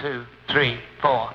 two, three, four.